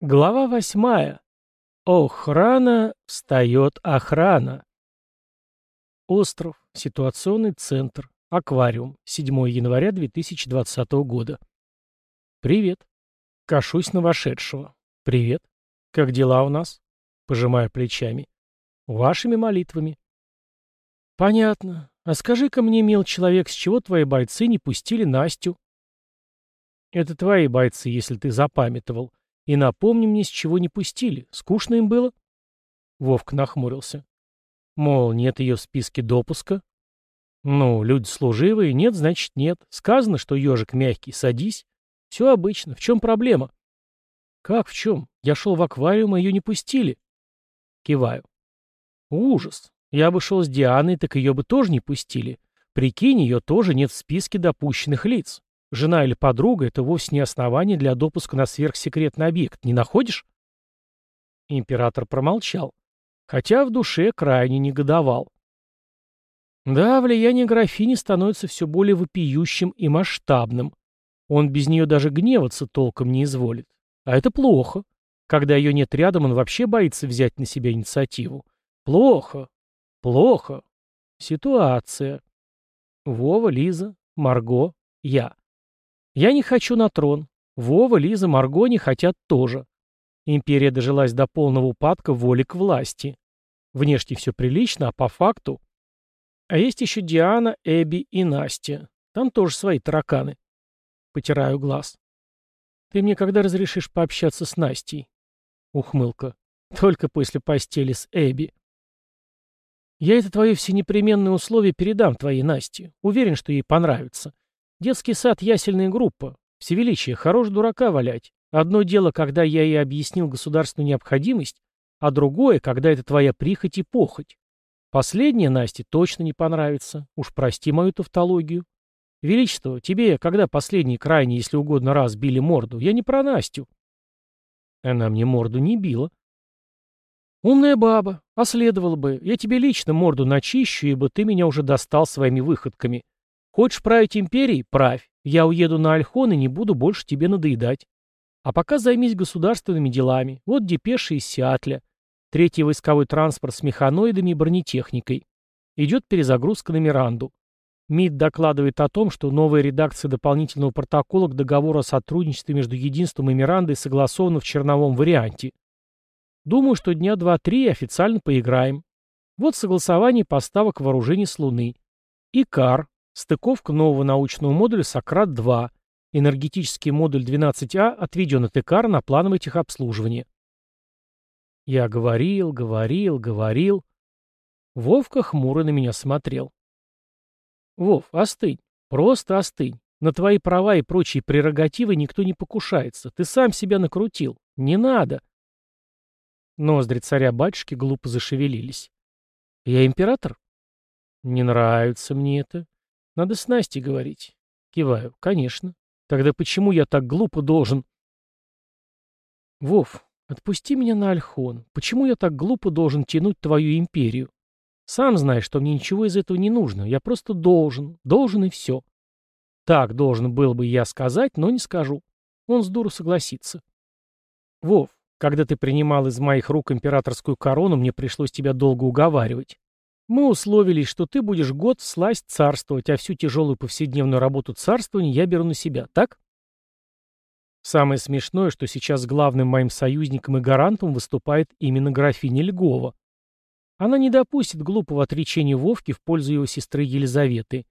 Глава восьмая. Охрана встает охрана. Остров. Ситуационный центр. Аквариум. 7 января 2020 года. Привет. Кашусь на вошедшего. Привет. Как дела у нас? Пожимаю плечами. Вашими молитвами. Понятно. А скажи-ка мне, мил человек, с чего твои бойцы не пустили Настю? Это твои бойцы, если ты запамятовал. И напомни мне, с чего не пустили. Скучно им было?» Вовк нахмурился. Мол, нет ее в списке допуска. Ну, люди служивые, нет, значит нет. Сказано, что ежик мягкий, садись. Все обычно. В чем проблема? Как в чем? Я шел в аквариум, а ее не пустили. Киваю. Ужас. Я бы шел с Дианой, так ее бы тоже не пустили. Прикинь, ее тоже нет в списке допущенных лиц. Жена или подруга — это вовсе не основание для допуска на сверхсекретный объект, не находишь? Император промолчал, хотя в душе крайне негодовал. Да, влияние графини становится все более вопиющим и масштабным. Он без нее даже гневаться толком не изволит. А это плохо. Когда ее нет рядом, он вообще боится взять на себя инициативу. Плохо. Плохо. Ситуация. Вова, Лиза, Марго, я. Я не хочу на трон. Вова, Лиза, Марго не хотят тоже. Империя дожилась до полного упадка воли к власти. Внешне все прилично, а по факту... А есть еще Диана, Эбби и Настя. Там тоже свои тараканы. Потираю глаз. Ты мне когда разрешишь пообщаться с Настей? Ухмылка. Только после постели с Эбби. Я это твое всенепременное условие передам твоей Насте. Уверен, что ей понравится. Детский сад — ясельная группа. Всевеличие, хорош дурака валять. Одно дело, когда я ей объяснил государственную необходимость, а другое, когда это твоя прихоть и похоть. Последнее Насте точно не понравится. Уж прости мою тавтологию. Величество, тебе когда последний крайний, если угодно, раз били морду? Я не про Настю. Она мне морду не била. Умная баба, а следовало бы. Я тебе лично морду начищу, ибо ты меня уже достал своими выходками. Хочешь править империей? Правь. Я уеду на Альхон и не буду больше тебе надоедать. А пока займись государственными делами. Вот депеши из Сиатля. Третий войсковой транспорт с механоидами и бронетехникой. Идет перезагрузка на Миранду. МИД докладывает о том, что новая редакция дополнительного протокола к договору о сотрудничестве между Единством и Мирандой согласована в черновом варианте. Думаю, что дня два-три официально поиграем. Вот согласование поставок вооружений с Луны. ИКАР, Стыковка нового научного модуля «Сократ-2». Энергетический модуль 12А отведен от ЭКАР на плановое техобслуживание. Я говорил, говорил, говорил. Вовка хмуро на меня смотрел. Вов, остынь. Просто остынь. На твои права и прочие прерогативы никто не покушается. Ты сам себя накрутил. Не надо. Ноздри царя-батюшки глупо зашевелились. Я император? Не нравится мне это. Надо с Настей говорить. Киваю. Конечно. Тогда почему я так глупо должен... Вов, отпусти меня на Альхон. Почему я так глупо должен тянуть твою империю? Сам знаешь, что мне ничего из этого не нужно. Я просто должен. Должен и все. Так должен был бы я сказать, но не скажу. Он с дуру согласится. Вов, когда ты принимал из моих рук императорскую корону, мне пришлось тебя долго уговаривать. Мы условились, что ты будешь год сласть царствовать, а всю тяжелую повседневную работу царствования я беру на себя, так? Самое смешное, что сейчас главным моим союзником и гарантом выступает именно графиня Льгова. Она не допустит глупого отречения Вовки в пользу его сестры Елизаветы.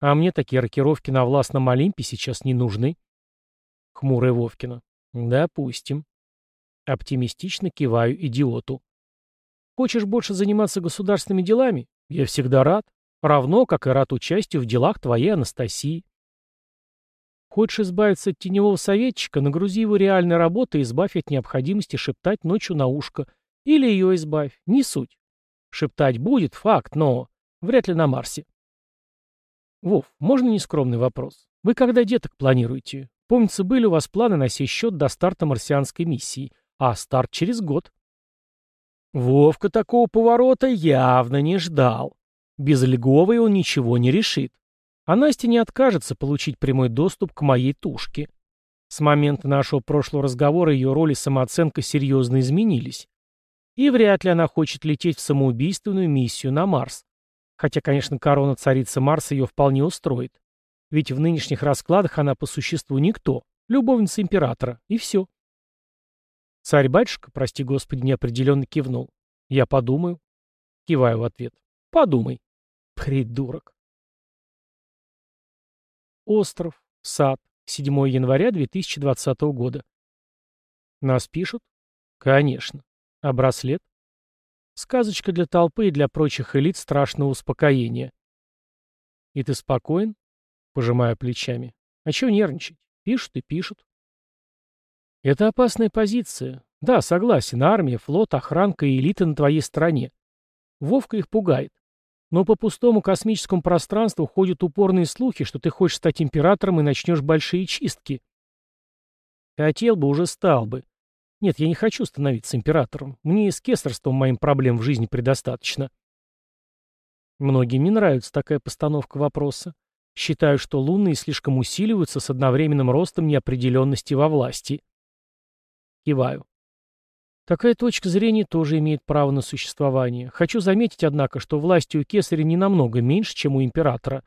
А мне такие рокировки на властном Олимпе сейчас не нужны. Хмурая Вовкина. Допустим. Оптимистично киваю идиоту. Хочешь больше заниматься государственными делами? Я всегда рад. Равно, как и рад участию в делах твоей Анастасии. Хочешь избавиться от теневого советчика, нагрузи его реальной работой и избавь от необходимости шептать ночью на ушко. Или ее избавь, не суть. Шептать будет, факт, но вряд ли на Марсе. Вов, можно нескромный вопрос? Вы когда деток планируете? Помнится, были у вас планы на сей счет до старта марсианской миссии, а старт через год. Вовка такого поворота явно не ждал. Без Льговой он ничего не решит. А Настя не откажется получить прямой доступ к моей тушке. С момента нашего прошлого разговора ее роль и самооценка серьезно изменились. И вряд ли она хочет лететь в самоубийственную миссию на Марс. Хотя, конечно, корона царицы Марса ее вполне устроит. Ведь в нынешних раскладах она по существу никто, любовница императора, и все. Царь-батюшка, прости господи, неопределенно кивнул. Я подумаю. Киваю в ответ. Подумай. Придурок. Остров. Сад. 7 января 2020 года. Нас пишут? Конечно. А браслет? Сказочка для толпы и для прочих элит страшного успокоения. И ты спокоен? Пожимаю плечами. А чего нервничать? Пишут и пишут. Это опасная позиция. Да, согласен, армия, флот, охранка и элита на твоей стороне. Вовка их пугает. Но по пустому космическому пространству ходят упорные слухи, что ты хочешь стать императором и начнешь большие чистки. Хотел бы, уже стал бы. Нет, я не хочу становиться императором. Мне и с кесарством моим проблем в жизни предостаточно. Многим не нравится такая постановка вопроса. Считаю, что лунные слишком усиливаются с одновременным ростом неопределенности во власти. Киваю. Такая точка зрения тоже имеет право на существование. Хочу заметить, однако, что власти у кесаря не намного меньше, чем у императора.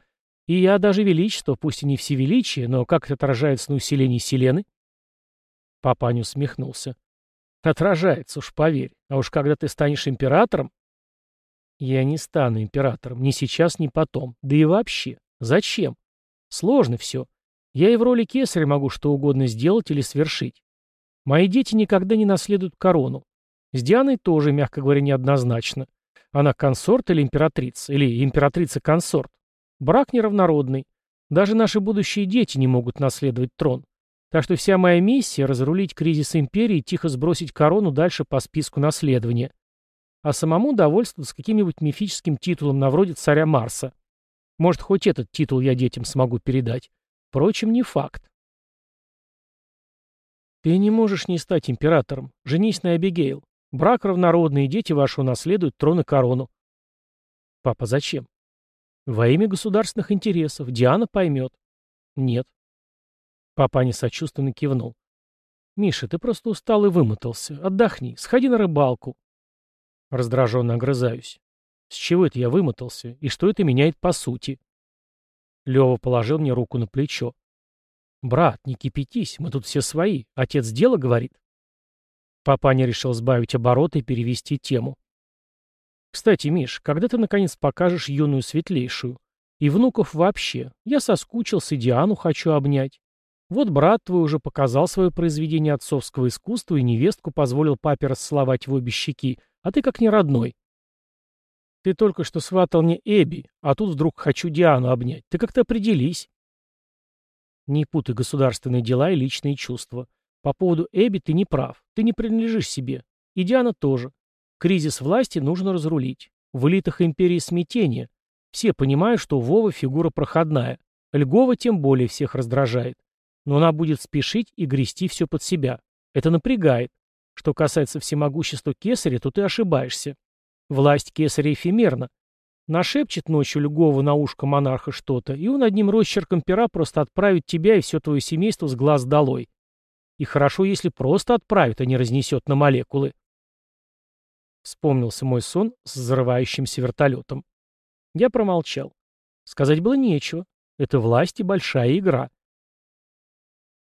И я даже величество, пусть и не всевеличие, но как это отражается на усилении Селены? Папань усмехнулся. Отражается, уж поверь. А уж когда ты станешь императором... Я не стану императором, ни сейчас, ни потом. Да и вообще. Зачем? Сложно все. Я и в роли кесаря могу что угодно сделать или свершить. Мои дети никогда не наследуют корону. С Дианой тоже, мягко говоря, неоднозначно. Она консорт или императрица, или императрица-консорт. Брак неравнородный. Даже наши будущие дети не могут наследовать трон. Так что вся моя миссия — разрулить кризис империи и тихо сбросить корону дальше по списку наследования. А самому довольствоваться каким-нибудь мифическим титулом на вроде царя Марса. Может, хоть этот титул я детям смогу передать. Впрочем, не факт. Ты не можешь не стать императором. Женись на Эбигейл. Брак равнородный, и дети ваши унаследуют трон и корону. Папа, зачем? Во имя государственных интересов. Диана поймет. Нет. Папа не сочувственно кивнул. Миша, ты просто устал и вымотался. Отдохни. Сходи на рыбалку. Раздраженно огрызаюсь. С чего это я вымотался? И что это меняет по сути? Лева положил мне руку на плечо. «Брат, не кипятись, мы тут все свои. Отец дело говорит». Папаня решил сбавить обороты и перевести тему. «Кстати, Миш, когда ты наконец покажешь юную светлейшую? И внуков вообще. Я соскучился, Диану хочу обнять. Вот брат твой уже показал свое произведение отцовского искусства и невестку позволил папе расцеловать в обе щеки, а ты как не родной. Ты только что сватал мне Эбби, а тут вдруг хочу Диану обнять. Ты как-то определись. Не путай государственные дела и личные чувства. По поводу Эбби ты не прав. Ты не принадлежишь себе. И Диана тоже. Кризис власти нужно разрулить. В элитах империи смятение. Все понимают, что Вова фигура проходная. Льгова тем более всех раздражает. Но она будет спешить и грести все под себя. Это напрягает. Что касается всемогущества кесаря, то ты ошибаешься. Власть кесаря эфемерна. Нашепчет ночью Льгова на ушко монарха что-то, и он одним росчерком пера просто отправит тебя и все твое семейство с глаз долой. И хорошо, если просто отправит, а не разнесет на молекулы. Вспомнился мой сон с взрывающимся вертолетом. Я промолчал. Сказать было нечего. Это власть и большая игра.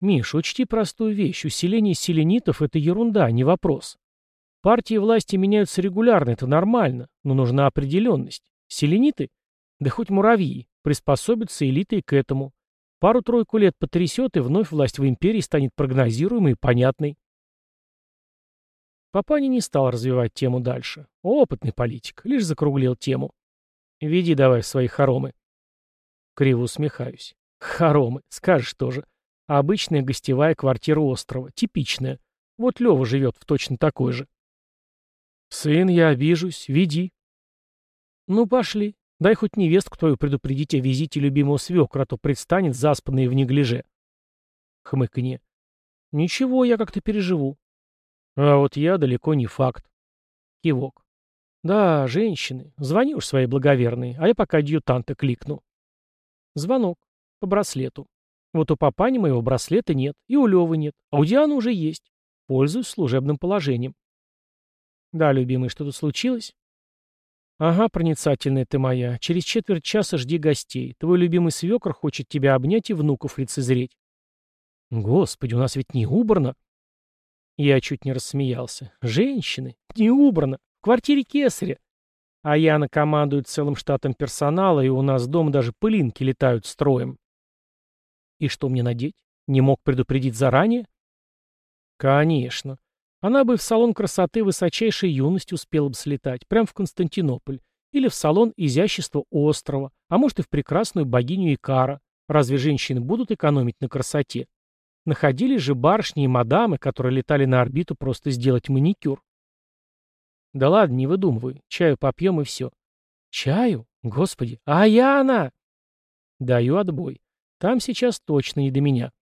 Миш, учти простую вещь. Усиление селенитов — это ерунда, не вопрос. Партии власти меняются регулярно, это нормально, но нужна определенность. Селениты? Да хоть муравьи. Приспособятся элитой к этому. Пару-тройку лет потрясет, и вновь власть в империи станет прогнозируемой и понятной. Папани не стал развивать тему дальше. Опытный политик, лишь закруглил тему. «Веди давай свои хоромы». Криво усмехаюсь. Хоромы, скажешь тоже. Обычная гостевая квартира острова, типичная. Вот Лева живет в точно такой же. «Сын, я обижусь, веди», «Ну, пошли. Дай хоть невестку твою предупредить о визите любимого свекра, а то предстанет заспанный в неглиже». Хмыканье. «Ничего, я как-то переживу». «А вот я далеко не факт». Кивок. «Да, женщины. Звони уж своей благоверной, а я пока адъютанта кликну». Звонок. По браслету. Вот у папани моего браслета нет, и у Левы нет, а у Дианы уже есть. Пользуюсь служебным положением. Да, любимый, что тут случилось? Ага, проницательная ты моя. Через четверть часа жди гостей. Твой любимый свекр хочет тебя обнять и внуков лицезреть. Господи, у нас ведь не убрано. Я чуть не рассмеялся. Женщины, не убрано. В квартире кесаря. А Яна командует целым штатом персонала, и у нас дома даже пылинки летают строем. И что мне надеть? Не мог предупредить заранее? Конечно. Она бы в салон красоты высочайшей юности успела бы слетать, прямо в Константинополь, или в салон изящества острова, а может и в прекрасную богиню Икара. Разве женщины будут экономить на красоте? Находились же барышни и мадамы, которые летали на орбиту просто сделать маникюр. Да ладно, не выдумывай. Чаю попьем и все. Чаю? Господи, а я она! Даю отбой. Там сейчас точно не до меня.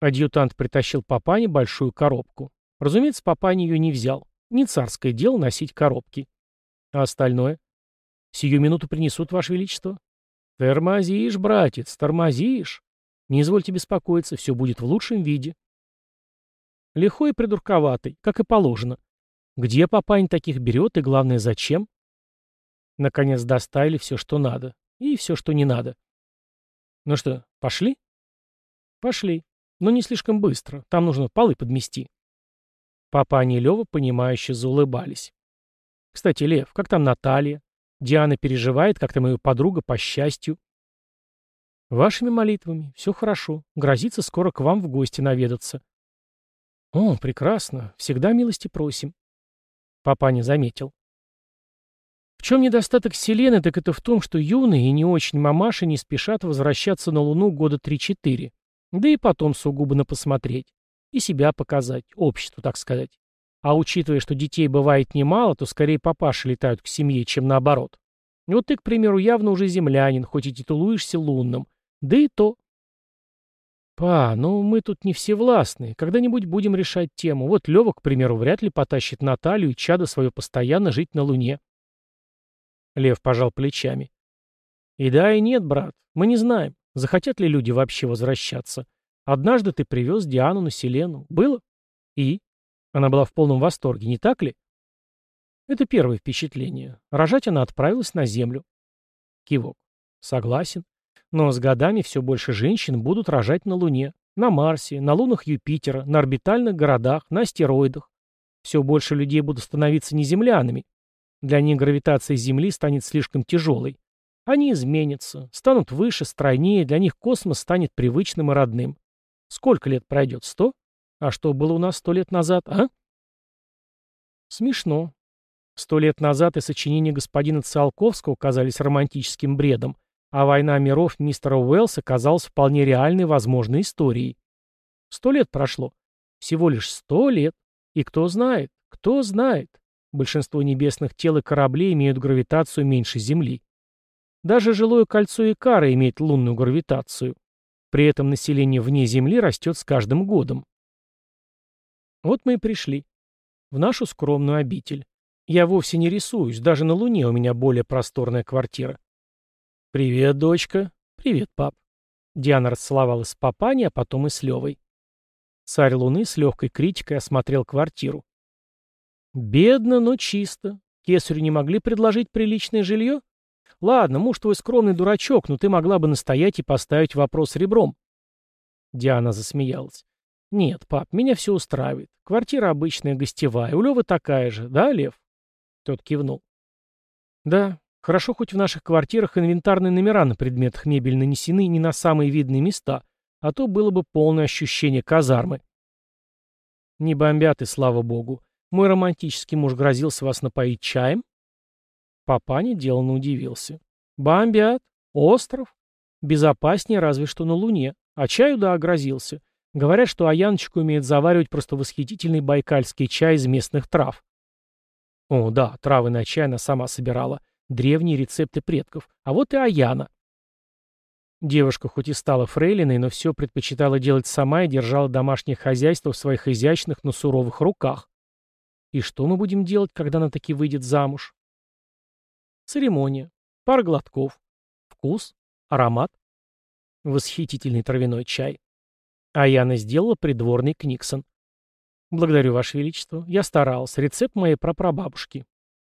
Адъютант притащил папане большую коробку. Разумеется, папаня ее не взял. Не царское дело носить коробки. А остальное? Сию минуту принесут, Ваше Величество. Тормозишь, братец, тормозишь. Не извольте беспокоиться, все будет в лучшем виде. Лихой и придурковатый, как и положено. Где папань таких берет и, главное, зачем? Наконец доставили все, что надо. И все, что не надо. Ну что, пошли? Пошли. Но не слишком быстро. Там нужно полы подмести. Папа и Лева, понимающе заулыбались. Кстати, Лев, как там Наталья? Диана переживает, как там ее подруга по счастью. Вашими молитвами. Все хорошо. Грозится скоро к вам в гости наведаться. О, прекрасно. Всегда милости просим. Папа не заметил. В чем недостаток Селены, так это в том, что юные и не очень мамаши не спешат возвращаться на Луну года 3-4. Да и потом сугубо на посмотреть. И себя показать, обществу, так сказать. А учитывая, что детей бывает немало, то скорее папаши летают к семье, чем наоборот. Вот ты, к примеру, явно уже землянин, хоть и титулуешься лунным. Да и то. Па, ну мы тут не все властные. Когда-нибудь будем решать тему. Вот Лёва, к примеру, вряд ли потащит Наталью и чадо свое постоянно жить на Луне. Лев пожал плечами. И да, и нет, брат. Мы не знаем, захотят ли люди вообще возвращаться. Однажды ты привез Диану на Селену. Было? И? Она была в полном восторге, не так ли? Это первое впечатление. Рожать она отправилась на Землю. Кивок. Согласен. Но с годами все больше женщин будут рожать на Луне, на Марсе, на лунах Юпитера, на орбитальных городах, на астероидах. Все больше людей будут становиться неземлянами. Для них гравитация Земли станет слишком тяжелой. Они изменятся, станут выше, стройнее, для них космос станет привычным и родным. Сколько лет пройдет? Сто? А что было у нас сто лет назад, а? Смешно. Сто лет назад и сочинения господина Циолковского казались романтическим бредом, а «Война миров» мистера Уэллса казалась вполне реальной возможной историей. Сто лет прошло. Всего лишь сто лет. И кто знает, кто знает. Большинство небесных тел и кораблей имеют гравитацию меньше Земли. Даже жилое кольцо Икара имеет лунную гравитацию. При этом население вне Земли растет с каждым годом. Вот мы и пришли. В нашу скромную обитель. Я вовсе не рисуюсь, даже на Луне у меня более просторная квартира. «Привет, дочка». «Привет, пап». Диана расцеловалась с папаней, а потом и с Левой. Царь Луны с легкой критикой осмотрел квартиру. «Бедно, но чисто. Кесарю не могли предложить приличное жилье? Ладно, муж твой скромный дурачок, но ты могла бы настоять и поставить вопрос ребром». Диана засмеялась. «Нет, пап, меня все устраивает. Квартира обычная, гостевая. У Левы такая же, да, Лев?» Тот кивнул. «Да, Хорошо, хоть в наших квартирах инвентарные номера на предметах мебель нанесены не на самые видные места, а то было бы полное ощущение казармы. Не бомбят и слава богу. Мой романтический муж грозился вас напоить чаем? Папаня деланно удивился. Бомбят? Остров? Безопаснее разве что на Луне. А чаю, да, грозился. Говорят, что Аяночку умеет заваривать просто восхитительный байкальский чай из местных трав. О, да, травы на чай она сама собирала. Древние рецепты предков. А вот и Аяна. Девушка хоть и стала фрейлиной, но все предпочитала делать сама и держала домашнее хозяйство в своих изящных, но суровых руках. И что мы будем делать, когда она таки выйдет замуж? Церемония. Пара глотков. Вкус. Аромат. Восхитительный травяной чай. А Яна сделала придворный книксон. Благодарю, Ваше Величество. Я старался. Рецепт моей прапрабабушки.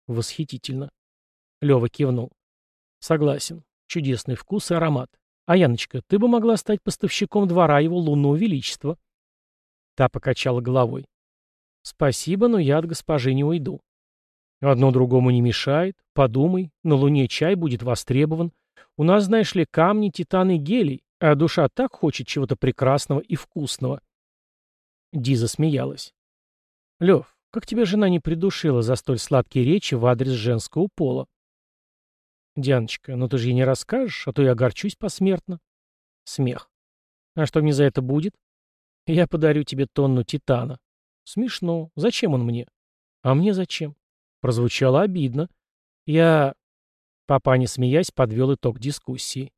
Восхитительно. Лева кивнул. Согласен. Чудесный вкус и аромат. А Яночка, ты бы могла стать поставщиком двора его лунного величества. Та покачала головой. Спасибо, но я от госпожи не уйду. Одно другому не мешает. Подумай, на Луне чай будет востребован. У нас, знаешь ли, камни, титаны, гелий, а душа так хочет чего-то прекрасного и вкусного. Диза смеялась. Лев, как тебя жена не придушила за столь сладкие речи в адрес женского пола? Дианочка, ну ты же ей не расскажешь, а то я огорчусь посмертно. Смех. А что мне за это будет? Я подарю тебе тонну титана. Смешно. Зачем он мне? А мне зачем? Прозвучало обидно. Я... Папа, не смеясь, подвел итог дискуссии.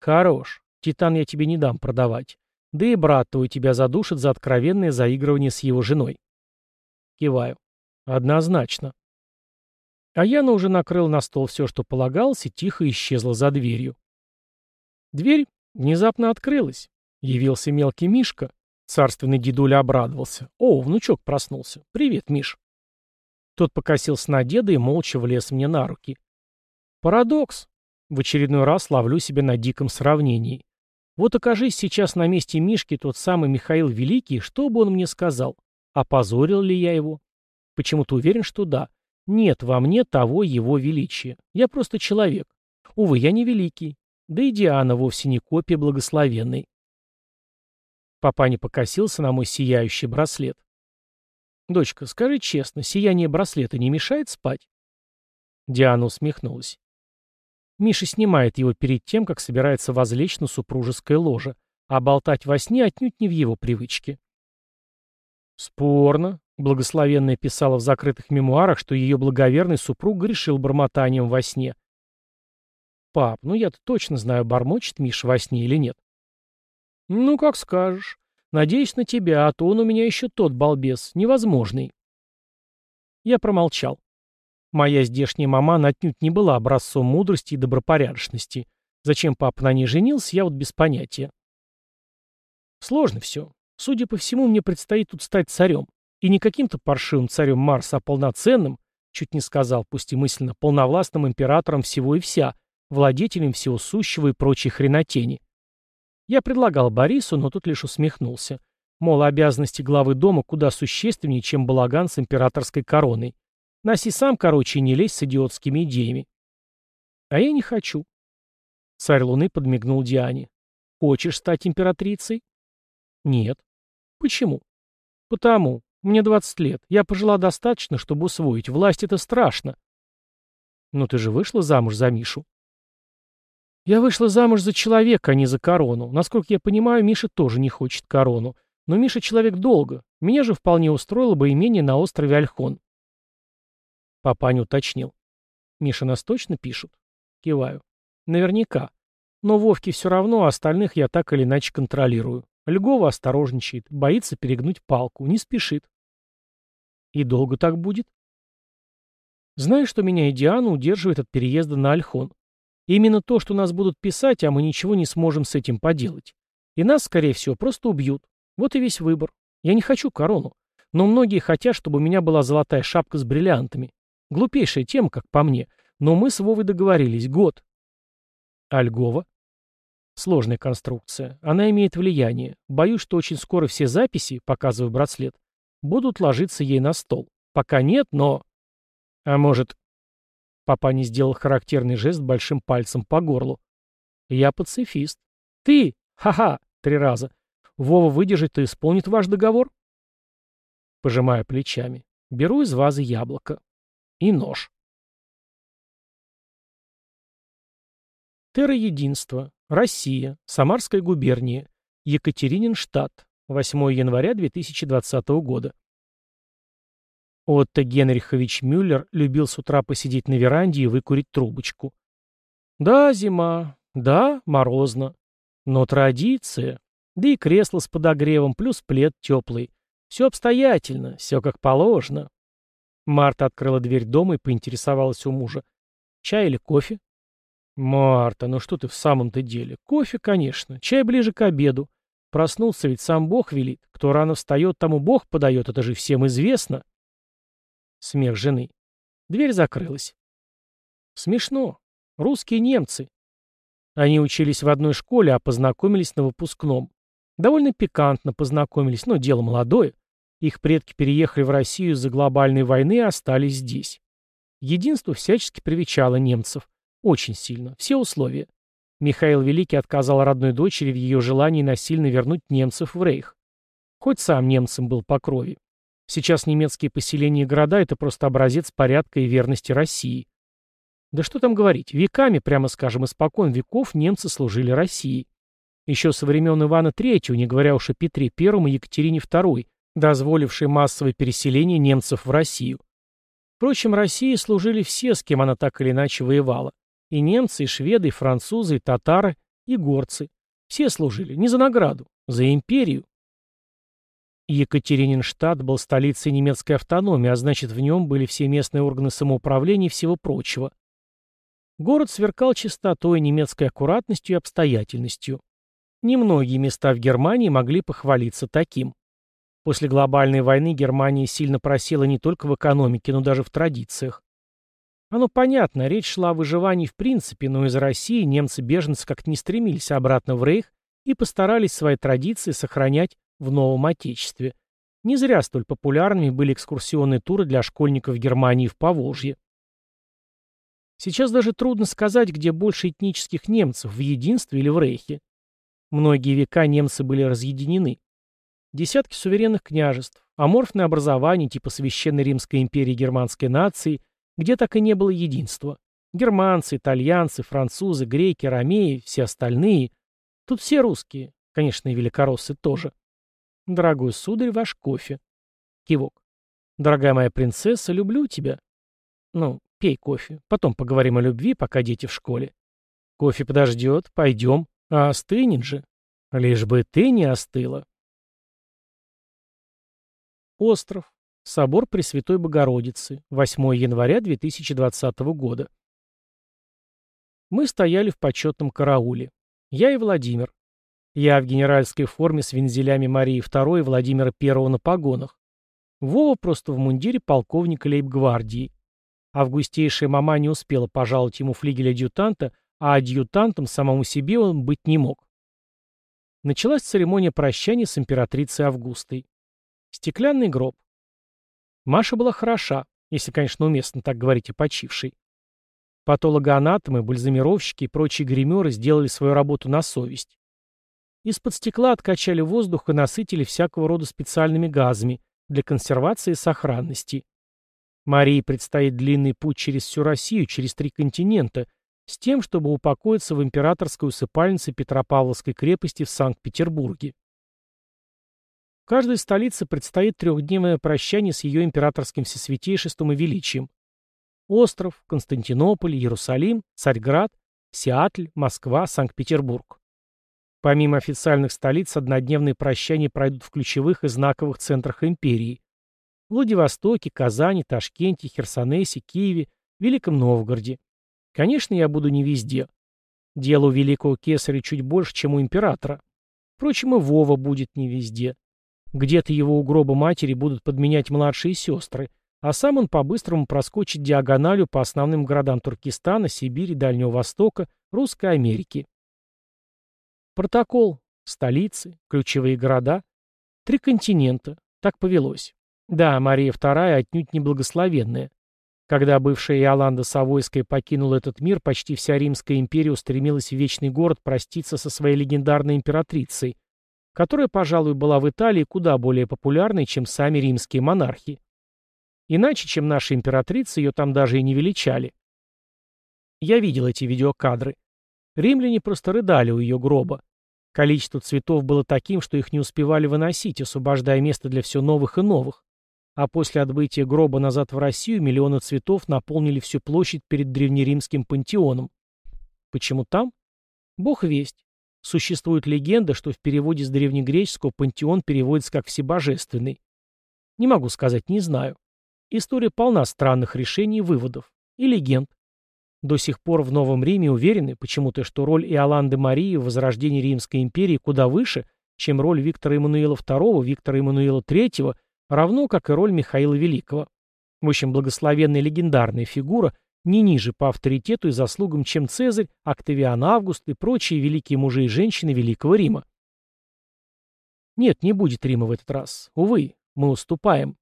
Хорош. Титан я тебе не дам продавать. Да и брат твой тебя задушит за откровенное заигрывание с его женой. Киваю. Однозначно. А Яна уже накрыл на стол все, что полагалось, и тихо исчезла за дверью. Дверь внезапно открылась. Явился мелкий Мишка. Царственный дедуля обрадовался. «О, внучок проснулся. Привет, Миш». Тот покосился на деда и молча влез мне на руки. Парадокс. В очередной раз ловлю себя на диком сравнении. Вот окажись сейчас на месте Мишки тот самый Михаил Великий, что бы он мне сказал? Опозорил ли я его? Почему-то уверен, что да. Нет во мне того его величия. Я просто человек. Увы, я не великий. Да и Диана вовсе не копия благословенной. Папа не покосился на мой сияющий браслет. «Дочка, скажи честно, сияние браслета не мешает спать?» Диана усмехнулась. Миша снимает его перед тем, как собирается возлечь на супружеское ложе, а болтать во сне отнюдь не в его привычке. Спорно. Благословенная писала в закрытых мемуарах, что ее благоверный супруг грешил бормотанием во сне. «Пап, ну я-то точно знаю, бормочет Миша во сне или нет». «Ну, как скажешь. Надеюсь на тебя, а то он у меня еще тот балбес, невозможный». Я промолчал. Моя здешняя мама отнюдь не была образцом мудрости и добропорядочности. Зачем папа на ней женился, я вот без понятия. Сложно все. Судя по всему, мне предстоит тут стать царем. И не каким-то паршивым царем Марса, а полноценным, чуть не сказал, пусть и мысленно, полновластным императором всего и вся, владетелем всего сущего и прочей хренотени. Я предлагал Борису, но тут лишь усмехнулся. Мол, обязанности главы дома куда существеннее, чем балаган с императорской короной. Носи сам, короче, и не лезь с идиотскими идеями. А я не хочу. Царь Луны подмигнул Диане. Хочешь стать императрицей? Нет. Почему? Потому. Мне 20 лет. Я пожила достаточно, чтобы усвоить. Власть — это страшно. Но ты же вышла замуж за Мишу. Я вышла замуж за человека, а не за корону. Насколько я понимаю, Миша тоже не хочет корону. Но Миша человек долго. Меня же вполне устроило бы имение на острове Альхон. Папаня уточнил. Миша нас точно пишут? Киваю. Наверняка. Но Вовке все равно, а остальных я так или иначе контролирую. Льгова осторожничает, боится перегнуть палку, не спешит. И долго так будет? Знаешь, что меня и Диану удерживает от переезда на Альхон? Именно то, что нас будут писать, а мы ничего не сможем с этим поделать. И нас, скорее всего, просто убьют. Вот и весь выбор. Я не хочу корону. Но многие хотят, чтобы у меня была золотая шапка с бриллиантами. Глупейшая тема, как по мне. Но мы с Вовой договорились. Год. Альгова? Сложная конструкция. Она имеет влияние. Боюсь, что очень скоро все записи, показывая браслет, будут ложиться ей на стол. Пока нет, но... А может... Папа не сделал характерный жест большим пальцем по горлу. Я пацифист. Ты! Ха-ха! Три раза. Вова выдержит и исполнит ваш договор? Пожимаю плечами. Беру из вазы яблоко и нож. Терроединство. Россия. Самарская губерния. Екатерининштадт. 8 января 2020 года. Отто Генрихович Мюллер любил с утра посидеть на веранде и выкурить трубочку. Да, зима. Да, морозно. Но традиция. Да и кресло с подогревом, плюс плед теплый. Все обстоятельно, все как положено. Марта открыла дверь дома и поинтересовалась у мужа. «Чай или кофе?» Марта, ну что ты в самом-то деле? Кофе, конечно. Чай ближе к обеду. Проснулся ведь сам Бог велит. Кто рано встает, тому Бог подает, это же всем известно. Смех жены. Дверь закрылась. Смешно. Русские немцы. Они учились в одной школе, а познакомились на выпускном. Довольно пикантно познакомились, но дело молодое. Их предки переехали в Россию из-за глобальной войны и остались здесь. Единство всячески привечало немцев. Очень сильно. Все условия. Михаил Великий отказал родной дочери в ее желании насильно вернуть немцев в Рейх. Хоть сам немцем был по крови. Сейчас немецкие поселения и города – это просто образец порядка и верности России. Да что там говорить, веками, прямо скажем, испокон веков немцы служили России. Еще со времен Ивана III, не говоря уж о Петре I и Екатерине II, дозволившей массовое переселение немцев в Россию. Впрочем, России служили все, с кем она так или иначе воевала. И немцы, и шведы, и французы, и татары, и горцы. Все служили, не за награду, за империю. Екатерининштадт был столицей немецкой автономии, а значит, в нем были все местные органы самоуправления и всего прочего. Город сверкал чистотой, немецкой аккуратностью и обстоятельностью. Немногие места в Германии могли похвалиться таким. После глобальной войны Германия сильно просела не только в экономике, но даже в традициях. Оно понятно, речь шла о выживании в принципе, но из России немцы-беженцы как-то не стремились обратно в Рейх и постарались свои традиции сохранять в новом Отечестве. Не зря столь популярными были экскурсионные туры для школьников Германии в Поволжье. Сейчас даже трудно сказать, где больше этнических немцев, в единстве или в Рейхе. Многие века немцы были разъединены. Десятки суверенных княжеств, аморфное образование типа Священной Римской империи германской нации – где так и не было единства. Германцы, итальянцы, французы, греки, ромеи, все остальные. Тут все русские, конечно, и великороссы тоже. Дорогой сударь, ваш кофе. Кивок. Дорогая моя принцесса, люблю тебя. Ну, пей кофе. Потом поговорим о любви, пока дети в школе. Кофе подождет, пойдем. А остынет же. Лишь бы ты не остыла. Остров. Собор Пресвятой Богородицы, 8 января 2020 года. Мы стояли в почетном карауле. Я и Владимир. Я в генеральской форме с вензелями Марии II и Владимира I на погонах. Вова просто в мундире полковника лейб-гвардии. Августейшая мама не успела пожаловать ему флигель адъютанта, а адъютантом самому себе он быть не мог. Началась церемония прощания с императрицей Августой. Стеклянный гроб. Маша была хороша, если, конечно, уместно так говорить о почившей. Патологоанатомы, бальзамировщики и прочие гримеры сделали свою работу на совесть. Из-под стекла откачали воздух и насытили всякого рода специальными газами для консервации и сохранности. Марии предстоит длинный путь через всю Россию, через три континента, с тем, чтобы упокоиться в императорской усыпальнице Петропавловской крепости в Санкт-Петербурге. Каждой столице предстоит трехдневное прощание с ее императорским всесвятейшеством и величием. Остров, Константинополь, Иерусалим, Царьград, Сиатль, Москва, Санкт-Петербург. Помимо официальных столиц, однодневные прощания пройдут в ключевых и знаковых центрах империи. Владивостоке, Казани, Ташкенте, Херсонесе, Киеве, Великом Новгороде. Конечно, я буду не везде. Делу великого кесаря чуть больше, чем у императора. Впрочем, и Вова будет не везде. Где-то его у гроба матери будут подменять младшие сестры, а сам он по-быстрому проскочит диагональю по основным городам Туркестана, Сибири, Дальнего Востока, Русской Америки. Протокол. Столицы, ключевые города. Три континента. Так повелось. Да, Мария II отнюдь не благословенная. Когда бывшая Иоланда Савойская покинула этот мир, почти вся Римская империя устремилась в Вечный город проститься со своей легендарной императрицей, которая, пожалуй, была в Италии куда более популярной, чем сами римские монархи. Иначе, чем наши императрицы, ее там даже и не величали. Я видел эти видеокадры. Римляне просто рыдали у ее гроба. Количество цветов было таким, что их не успевали выносить, освобождая место для все новых и новых. А после отбытия гроба назад в Россию миллионы цветов наполнили всю площадь перед древнеримским пантеоном. Почему там? Бог весть. Существует легенда, что в переводе с древнегреческого пантеон переводится как «всебожественный». Не могу сказать, не знаю. История полна странных решений и выводов. И легенд. До сих пор в Новом Риме уверены почему-то, что роль Иоланды Марии в возрождении Римской империи куда выше, чем роль Виктора Эммануила II, Виктора Эммануила III, равно как и роль Михаила Великого. В общем, благословенная легендарная фигура не ниже по авторитету и заслугам, чем Цезарь, Октавиан Август и прочие великие мужи и женщины Великого Рима. Нет, не будет Рима в этот раз. Увы, мы уступаем.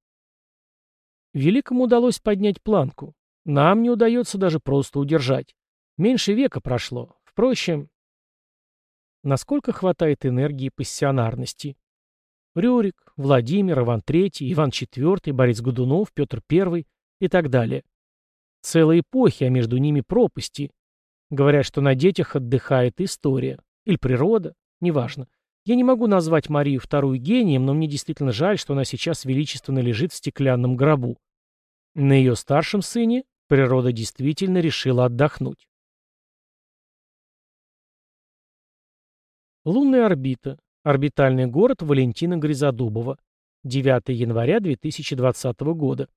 Великому удалось поднять планку. Нам не удается даже просто удержать. Меньше века прошло. Впрочем, насколько хватает энергии и пассионарности. Рюрик, Владимир, Иван III, Иван IV, Борис Годунов, Петр I и так далее. Целые эпохи, а между ними пропасти. Говорят, что на детях отдыхает история. Или природа, неважно. Я не могу назвать Марию вторую гением, но мне действительно жаль, что она сейчас величественно лежит в стеклянном гробу. На ее старшем сыне природа действительно решила отдохнуть. Лунная орбита. Орбитальный город Валентина Гризодубова. 9 января 2020 года.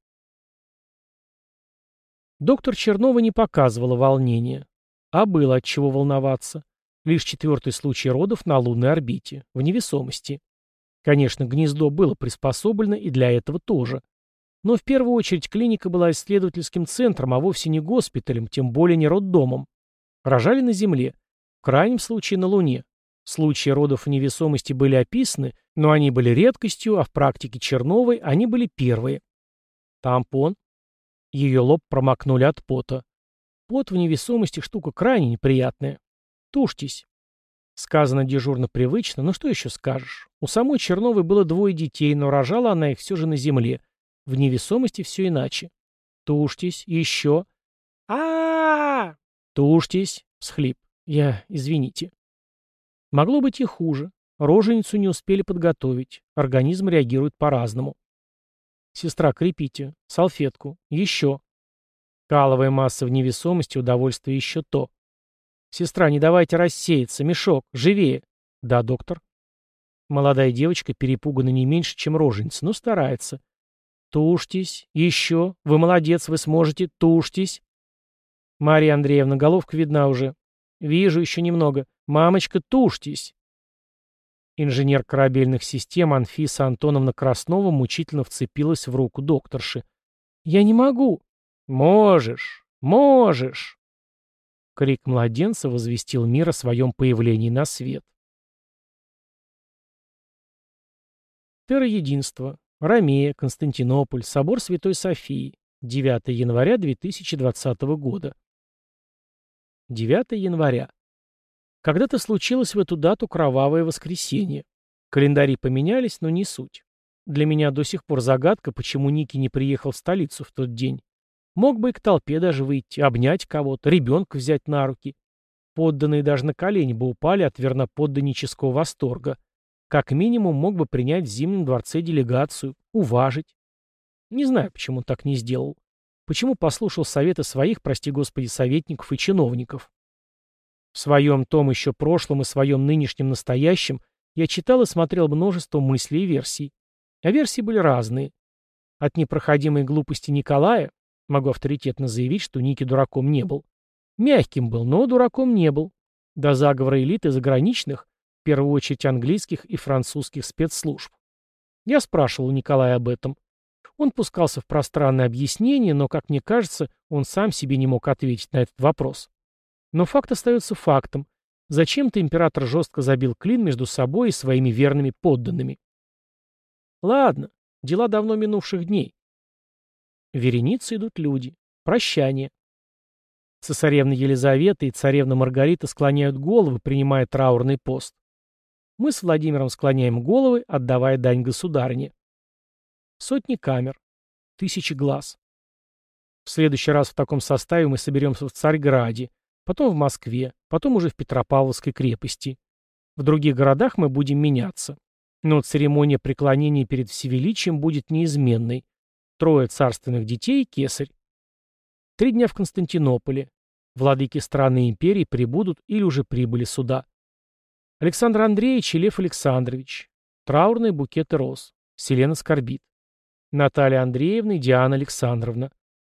Доктор Чернова не показывала волнения. А было от чего волноваться. Лишь четвертый случай родов на лунной орбите, в невесомости. Конечно, гнездо было приспособлено и для этого тоже. Но в первую очередь клиника была исследовательским центром, а вовсе не госпиталем, тем более не роддомом. Рожали на Земле, в крайнем случае на Луне. Случаи родов в невесомости были описаны, но они были редкостью, а в практике Черновой они были первые. Тампон. Ее лоб промокнули от пота. Пот в невесомости штука крайне неприятная. Тушьтесь. Сказано дежурно привычно, но что еще скажешь? У самой Черновой было двое детей, но рожала она их все же на земле. В невесомости все иначе. Тушьтесь, еще. а а! Тушьтесь, схлип. Я, извините. Могло быть и хуже. Роженицу не успели подготовить. Организм реагирует по-разному. Сестра, крепите. Салфетку. Еще. Каловая масса в невесомости, удовольствие еще то. «Сестра, не давайте рассеяться. Мешок. Живее». «Да, доктор». Молодая девочка перепугана не меньше, чем роженица, но старается. «Тушьтесь. Еще. Вы молодец, вы сможете. Тушьтесь». «Мария Андреевна, головка видна уже». «Вижу еще немного. Мамочка, тушьтесь». Инженер корабельных систем Анфиса Антоновна Краснова мучительно вцепилась в руку докторши. «Я не могу». «Можешь, можешь». Крик младенца возвестил мир о своем появлении на свет. Терра-единство. Ромея, Константинополь, собор Святой Софии. 9 января 2020 года. 9 января. Когда-то случилось в эту дату кровавое воскресенье. Календари поменялись, но не суть. Для меня до сих пор загадка, почему Ники не приехал в столицу в тот день. Мог бы и к толпе даже выйти, обнять кого-то, ребенка взять на руки. Подданные даже на колени бы упали от верноподданнического восторга. Как минимум мог бы принять в Зимнем дворце делегацию, уважить. Не знаю, почему так не сделал. Почему послушал советы своих, прости господи, советников и чиновников. В своем том еще прошлом и своем нынешнем настоящем я читал и смотрел множество мыслей и версий. А версии были разные. От непроходимой глупости Николая, Могу авторитетно заявить, что Ники дураком не был. Мягким был, но дураком не был. До заговора элиты заграничных, в первую очередь английских и французских спецслужб. Я спрашивал Николая об этом. Он пускался в пространное объяснение, но, как мне кажется, он сам себе не мог ответить на этот вопрос. Но факт остается фактом. Зачем-то император жестко забил клин между собой и своими верными подданными. Ладно, дела давно минувших дней. Вереницы идут люди. Прощание. Цесаревна Елизавета и царевна Маргарита склоняют головы, принимая траурный пост. Мы с Владимиром склоняем головы, отдавая дань государине. Сотни камер. Тысячи глаз. В следующий раз в таком составе мы соберемся в Царьграде, потом в Москве, потом уже в Петропавловской крепости. В других городах мы будем меняться. Но церемония преклонения перед Всевеличием будет неизменной. Трое царственных детей и кесарь. Три дня в Константинополе. Владыки страны и империи прибудут или уже прибыли сюда. Александр Андреевич и Лев Александрович. Траурные букеты роз. Селена скорбит. Наталья Андреевна и Диана Александровна.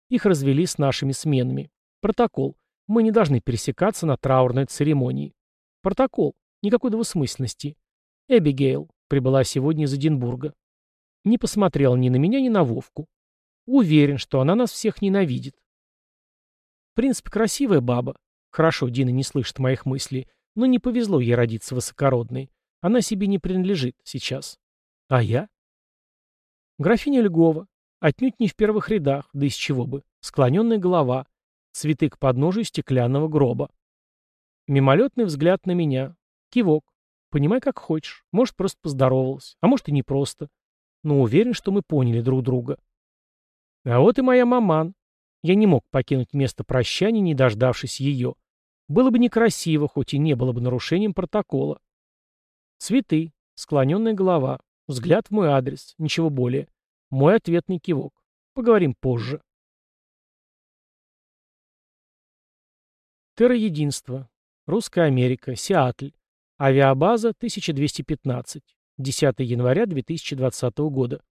Их развели с нашими сменами. Протокол. Мы не должны пересекаться на траурной церемонии. Протокол. Никакой двусмысленности. Эбигейл прибыла сегодня из Эдинбурга. Не посмотрела ни на меня, ни на Вовку. Уверен, что она нас всех ненавидит. В принципе, красивая баба. Хорошо, Дина не слышит моих мыслей, но не повезло ей родиться высокородной. Она себе не принадлежит сейчас. А я? Графиня Льгова. Отнюдь не в первых рядах, да из чего бы. Склоненная голова. Цветы к подножию стеклянного гроба. Мимолетный взгляд на меня. Кивок. Понимай, как хочешь. Может, просто поздоровалась. А может, и не просто. Но уверен, что мы поняли друг друга. А вот и моя маман. Я не мог покинуть место прощания, не дождавшись ее. Было бы некрасиво, хоть и не было бы нарушением протокола. Цветы, склоненная голова, взгляд в мой адрес, ничего более. Мой ответный кивок. Поговорим позже. Терроединство. Русская Америка. Сиатль. Авиабаза 1215. 10 января 2020 года.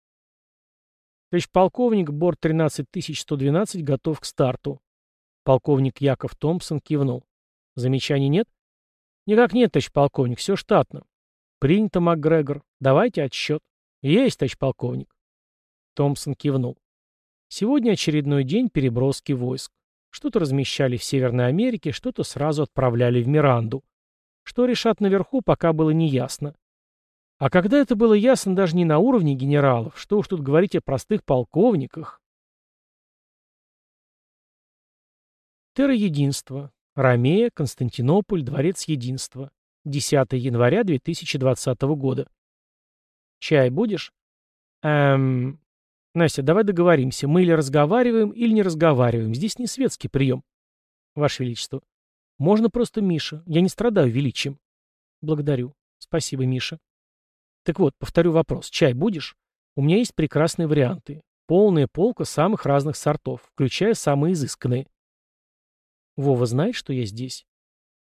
Товарищ полковник, борт 13112 готов к старту. Полковник Яков Томпсон кивнул. Замечаний нет? Никак нет, товарищ полковник, все штатно. Принято, МакГрегор. Давайте отсчет. Есть, товарищ полковник. Томпсон кивнул. Сегодня очередной день переброски войск. Что-то размещали в Северной Америке, что-то сразу отправляли в Миранду. Что решат наверху, пока было неясно. А когда это было ясно даже не на уровне генералов, что уж тут говорить о простых полковниках. Терроединство. Ромея, Константинополь, Дворец Единства. 10 января 2020 года. Чай будешь? Эм... Настя, давай договоримся. Мы или разговариваем, или не разговариваем. Здесь не светский прием. Ваше Величество. Можно просто Миша. Я не страдаю величием. Благодарю. Спасибо, Миша. Так вот, повторю вопрос. Чай будешь? У меня есть прекрасные варианты. Полная полка самых разных сортов, включая самые изысканные. Вова знает, что я здесь?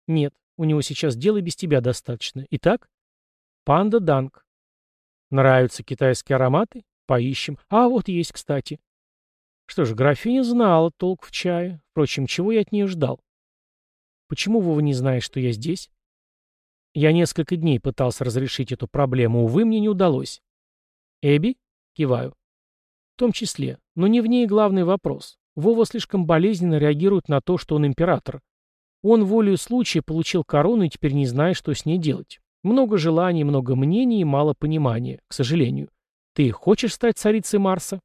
Нет, у него сейчас дела без тебя достаточно. Итак? Панда Данг. Нравятся китайские ароматы? Поищем. А вот есть, кстати. Что ж, графиня знала толк в чае. Впрочем, чего я от нее ждал? Почему Вова не знает, что я здесь? Я несколько дней пытался разрешить эту проблему, увы, мне не удалось. Эбби? Киваю. В том числе. Но не в ней главный вопрос. Вова слишком болезненно реагирует на то, что он император. Он волею случая получил корону и теперь не знает, что с ней делать. Много желаний, много мнений и мало понимания, к сожалению. Ты хочешь стать царицей Марса?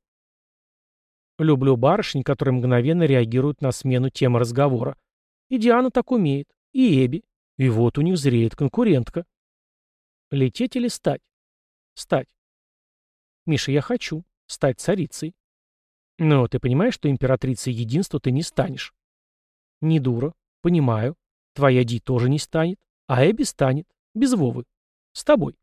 Люблю барышень, которые мгновенно реагируют на смену темы разговора. И Диана так умеет. И Эбби. И вот у них зреет конкурентка. Лететь или стать? Стать. Миша, я хочу стать царицей. Но ты понимаешь, что императрицей единства ты не станешь? Не дура. Понимаю. Твоя Ди тоже не станет. А Эбби станет. Без Вовы. С тобой.